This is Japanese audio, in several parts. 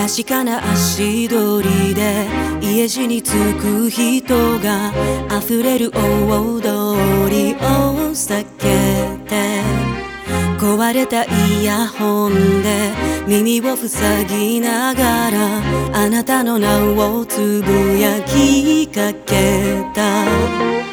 確かな足取りで家路に着く人が溢れる大通りを避けて壊れたイヤホンで耳を塞ぎながらあなたの名をつぶやきかけた。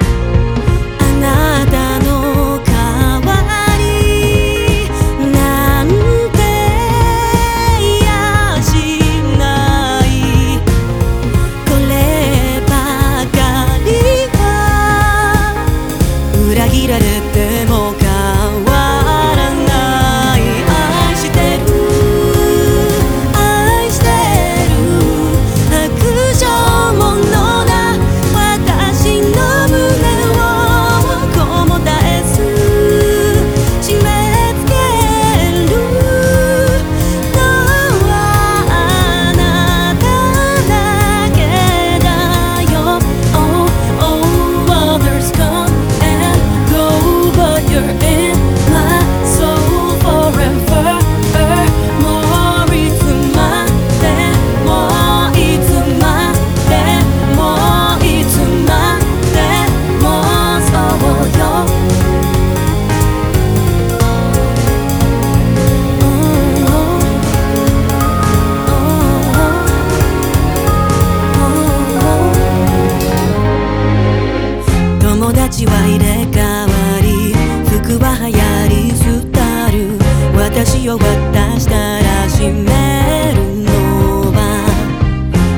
を渡したら閉めるのは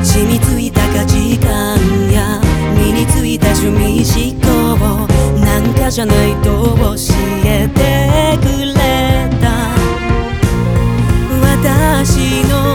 染みついた価値観や身についた趣味思考なんかじゃないと教えてくれた私の